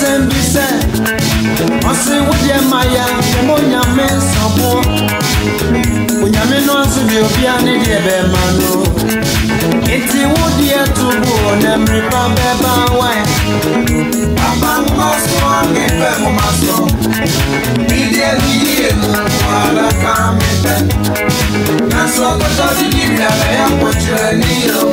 asɛm bi sɛ ɔse wodeɛ ma ya ma onyame nsaboɔ onyame no ase bi obia ne deɛ bɛɛma no enti wodeɛ to boɔ na mmireba bɛɛba wae papa moma so a mepɛ moma so bideɛ no yie mu alaka mepɛ na sɛ ɔkɔtɔ de di wia bɛyɛ mpokyerɛ ne yɛ o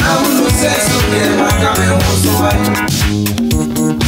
na wonu sɛ so deɛ maka me ho so wae Thank you.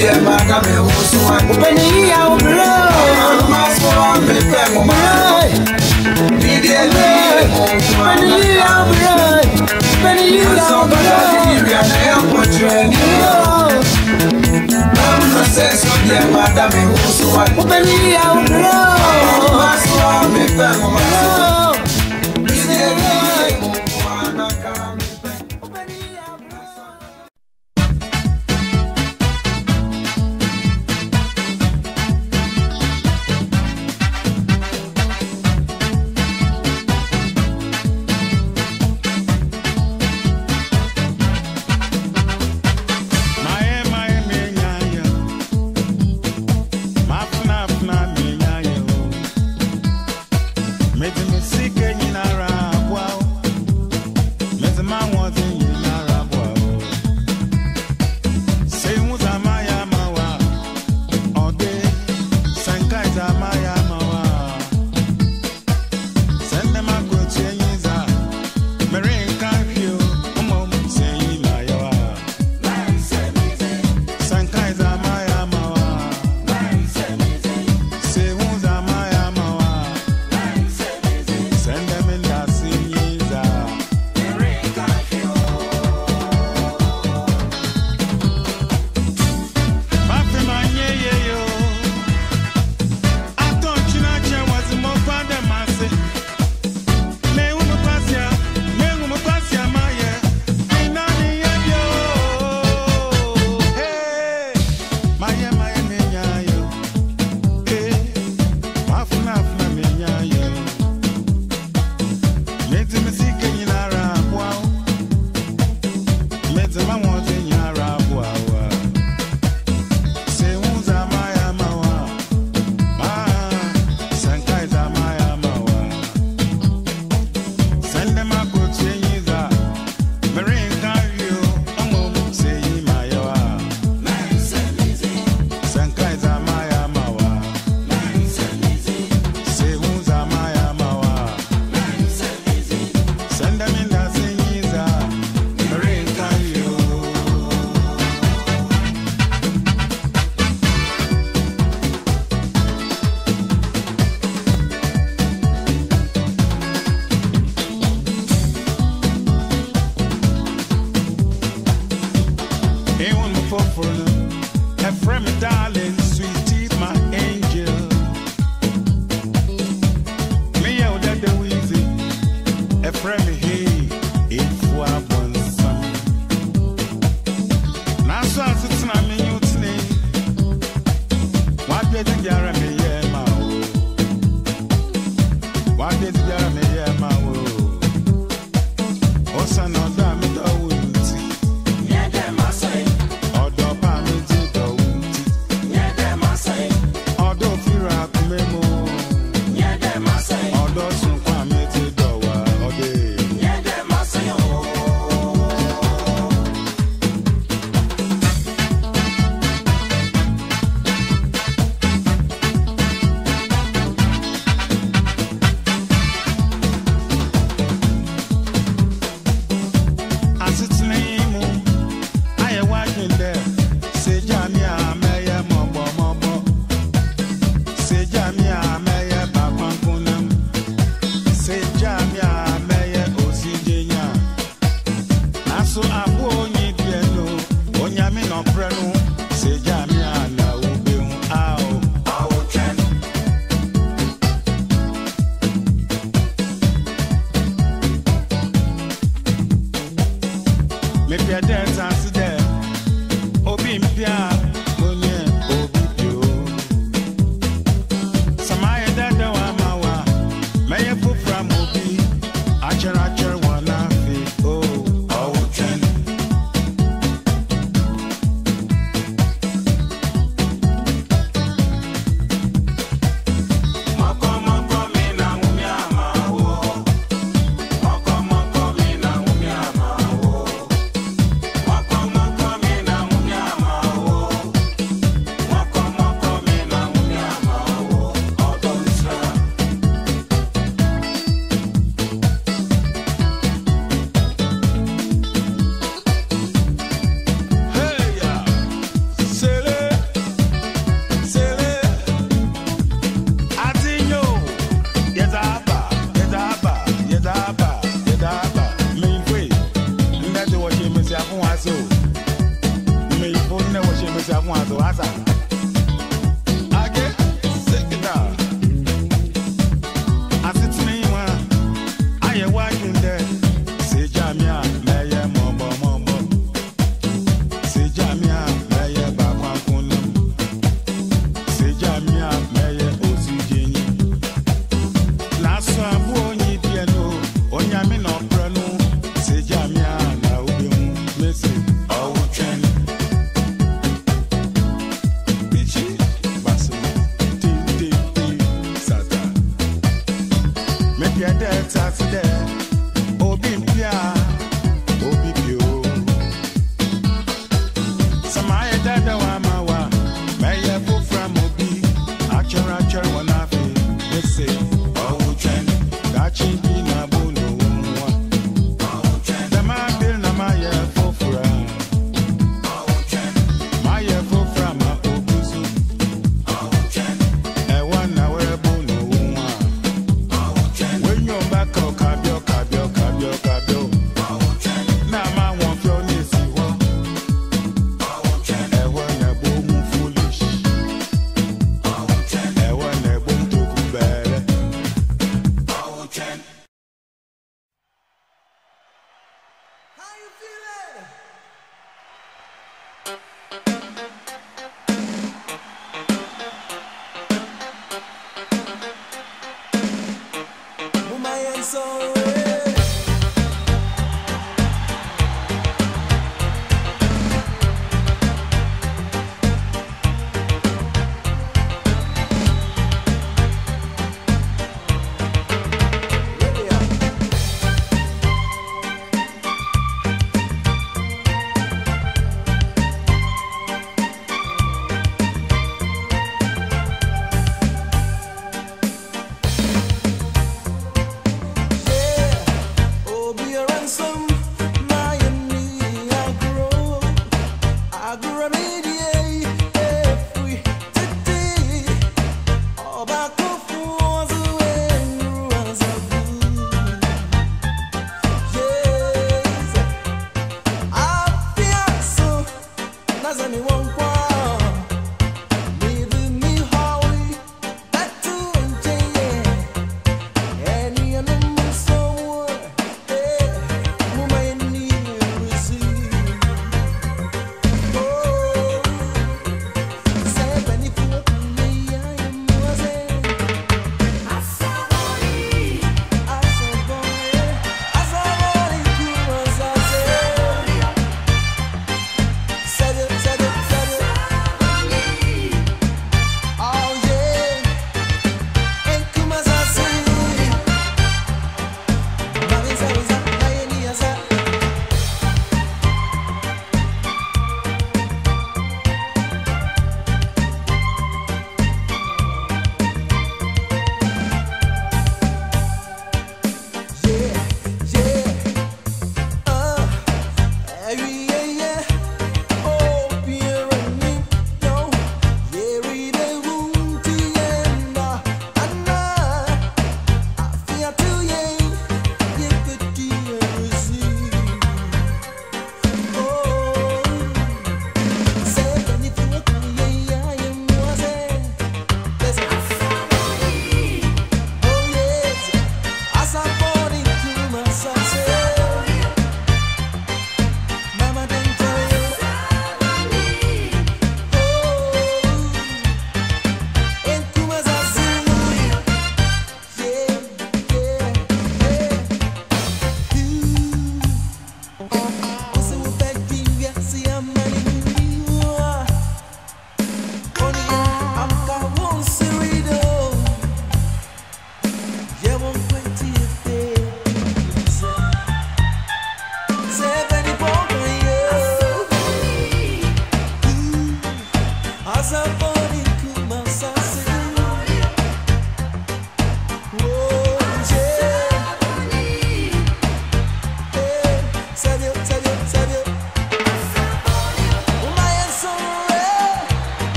I'm a who's one. Open the ear, blow. I'm a swan, me pem, my. Be dear man, open the ear, blow. Open the ear, I'm a sense of dear man, I'm a who's Open the ear,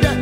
Yeah.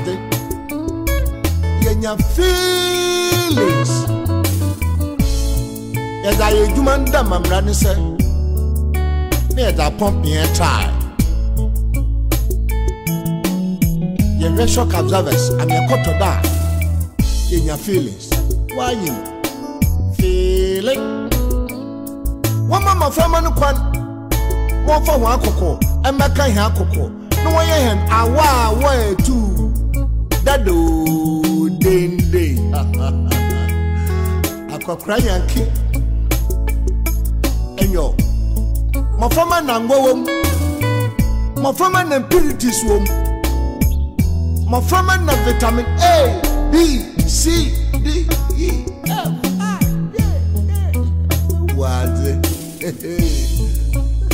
ade yɛnya feelings yɛdze ayɛ adwuma no da mamra ne sɛ na yɛdze apɔmpeɛ tae yɛhwɛ shock observers ameɛkɔtɔ da a yɛnya feelings woayim feeling wɔma mmɔframa no kwan wɔmfa wɔn akɔkɔ ɛmɛka hɛn akɔkɔ na wɔyɛ hɛn awa a wɔyɛ tuu dado dende akɔkora yanke ɛnyɔ mmɔframma nangɔ wɔ mu mmɔframma na mpiritis wɔ mu mmɔframma na vitamin a b c d e f wade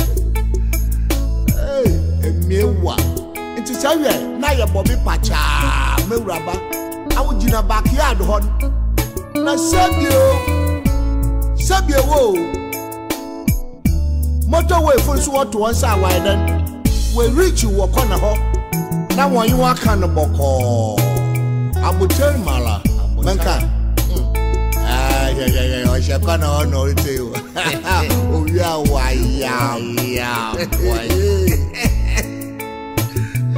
emie wa nti sɛ wɛ na yɛ bɔ bi pachaa. I would mewuraba awogyina backyard hɔ no na sɛbio sɛbio wo motorway fo nso wɔto wɔn We reach you wɔreach on kɔna hɔ na wɔn yewa ka no bɔkɔɔ abotan mala mɛnka ɔhyɛ kɔna hɔ na ɔrete o owia wayam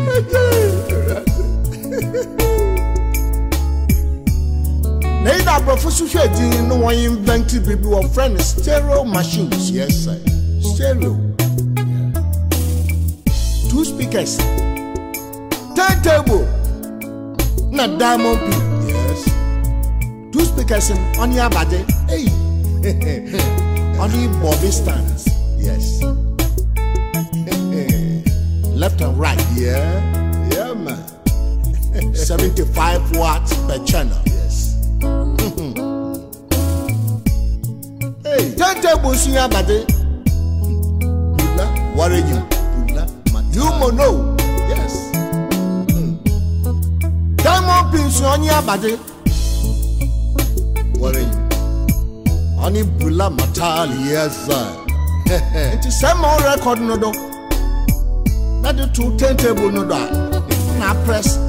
wayam na yi na aborɔfo so hwɛ din no one yi mbɛnti biribi wɔfrɛ no stereo machines yes sir stereo two speakers turntable na diamond p yes two speakers On your abade hey ɔne bobby stands yes left and right yeah. 75 watts per channel. Yes. hey, tẹ́tẹ́ busun yà bàdé. Bula, wọ́rẹ́ you, bula. màtí. You mo know. Yes. Diamond pins yàn yà bàdé. Wọ́rẹ́ yìí. Ani bùdá màtá yẹ zan. same sẹ́mu record no do. Nadi tu tẹ́ntẹ́bù nù no do. Na press.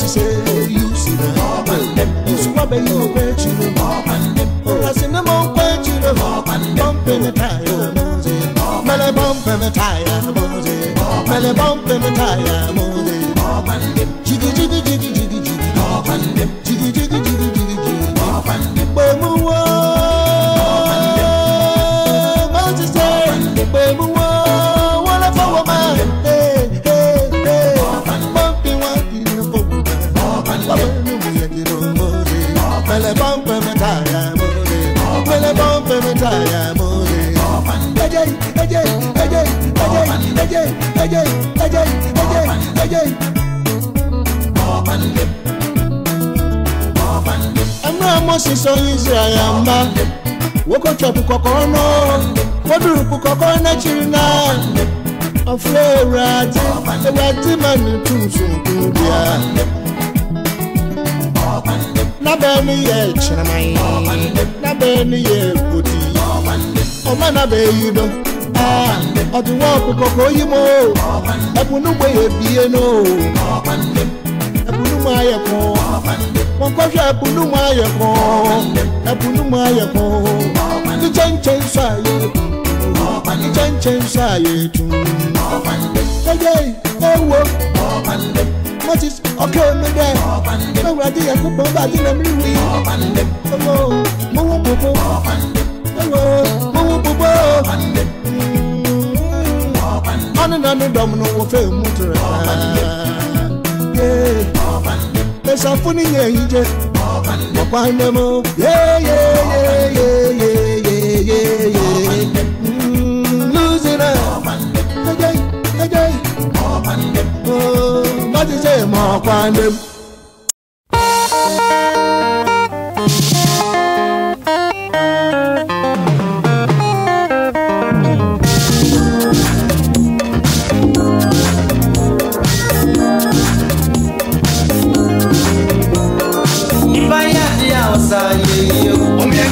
she say, you see the hop and dip. You squabble, you know where she the hop and dip. I see the mom where she the hop and dip. Bump in the tire, mosey. Melly bump in the tire, mosey. Melly bump in the tire, mosey. Hop and dip. Jiggy, jiggy, jiggy, jiggy. ẹjẹ ẹjẹ ẹjẹ ẹjẹ ẹjẹ. ẹmú ẹmọ sísọ yìí ṣe àyàmbá wókò chọpù kọkọ ọnà kódùrùkù kọkọ ọnà chiri náà ọfúlẹ ewúrẹ àti ewúrẹ àti mẹni tún sunkún bíà nabẹ ni yẹ kyerẹmà yìí nabẹ ni yẹ kòtì ọmọ nabẹ yìí dọ ọdún wọn kòkòkò yìí mo ẹkùnú pé èbí ẹnu ẹkùnú mọ ayẹkùn wọn kọ́ sọ ẹkùnú mọ ayẹkùn ẹkùnú mọ ayẹkùn ní chẹ́ńchẹ́ ń sọ àyè ní chẹ́ńchẹ́ ń sọ àyè tún. ẹyẹ ewo mo ti ọkẹ́ omi dẹ́ mẹ́wàá dí ẹ̀kú pọ̀ bá dín ẹ̀mí rí mo wọ́n gbogbo mo wọ́n ɔne na ne dɔm no wɔfɛ mu terɛ ɛsafo ne nyɛ ahigye wɔkwan dɛ mu lusina ɛgyɛi ɛgyɛi mɔkwan dɛ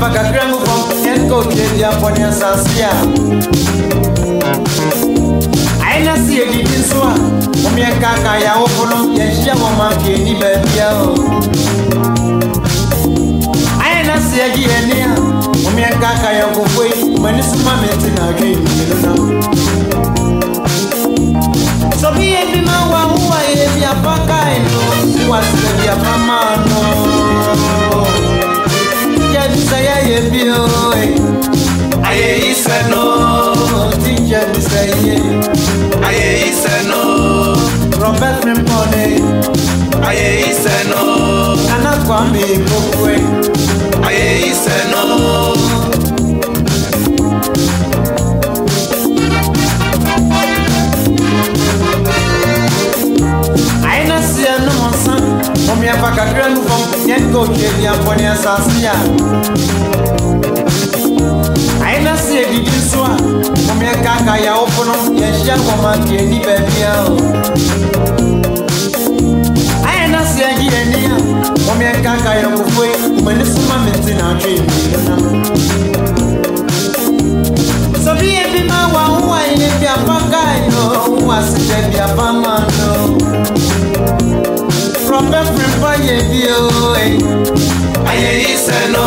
mpaka gramophone encoded ya ponia saskia aina siye gidi soa omie kaka ya wofono yɛhyia wɔ ma fie ni baabia o ayɛ teacher me say yeah yeah be oh eh. Aye ise no. Teacher me say yeah. Aye ise no. Robert Mimpone. Aye ise no. Nana Kwame Kokwe. Aye ise no. Aina siya no monsan. Omi apakakira no fom ko kemi abɔne asase a ayɛ na sɛ yɛdidi so a ɔmeɛkaka yɛawofo no yɛhyɛ nkɔma de ani baabia o ayɛ na sɛ yɛgye yɛni a ɔmeɛkaka yɛnkofoe m'ani so ma mente na atwe mmienam sɛ bi yɛ bi ma wahowa yɛ biapa kae no wo asɛ dɛ biapa ma no bɛfirifa yɛ bio ayɛ yi sɛ no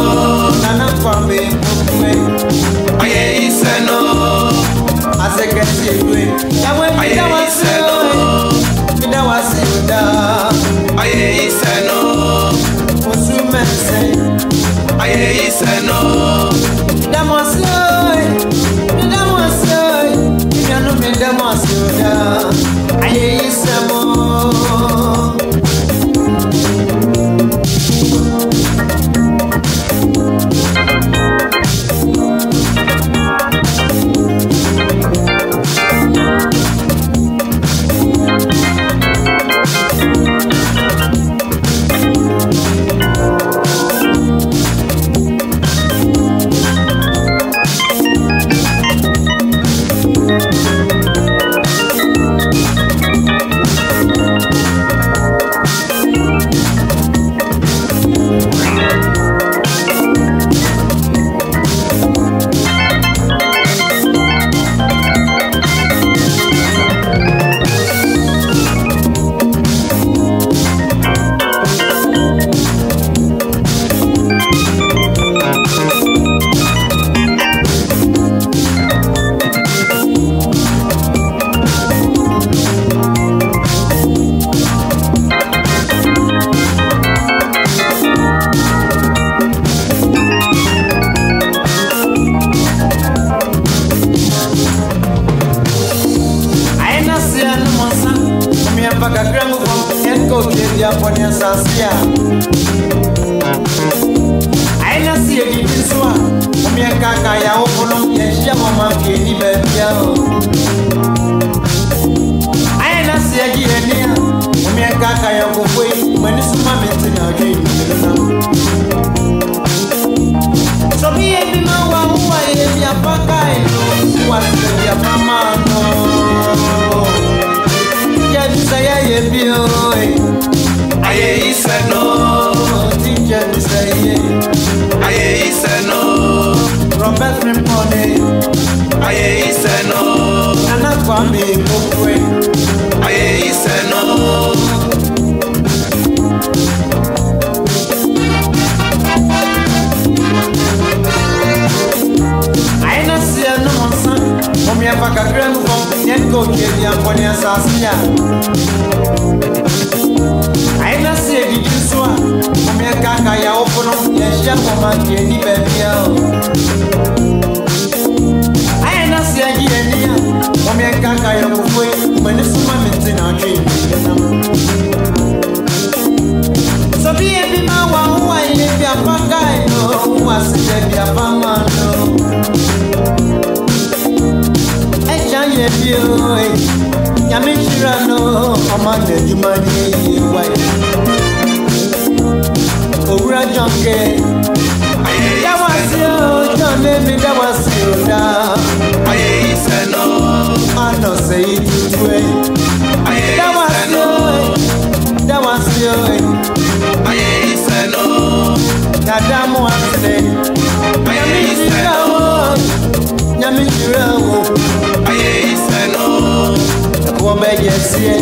nana kwabe mpokume ayɛ yi sɛ no asɛkɛsi edue yawe mida wa se o mida wa se o da ayɛ yi sɛ no osu mɛnsɛ ayɛ yi sɛ no mida wa se o mida wa se o mida no mida wa se o da ayɛ ọ̀nà ìjùmọ̀ ní ìwà ẹ̀. òwúrọ̀ jọ̀ǹkẹ́ dáwà sí ọjọ́ lẹ́mi dáwà sí ọ̀dà. ayé ìṣẹ́ lọ. ọ̀nà ṣe ìtútù ẹ̀. ayé ìṣẹ́ lọ. dáwà sí ọ̀ẹ́. ayé ìṣẹ́ lọ. dàdá mú àṣẹ. ayé ìṣẹ́ lọ. nyami jìrẹ̀ wò. ayé ìṣẹ́ lọ. ẹ̀kọ́ bẹ́ẹ̀ yẹ sí ẹ̀.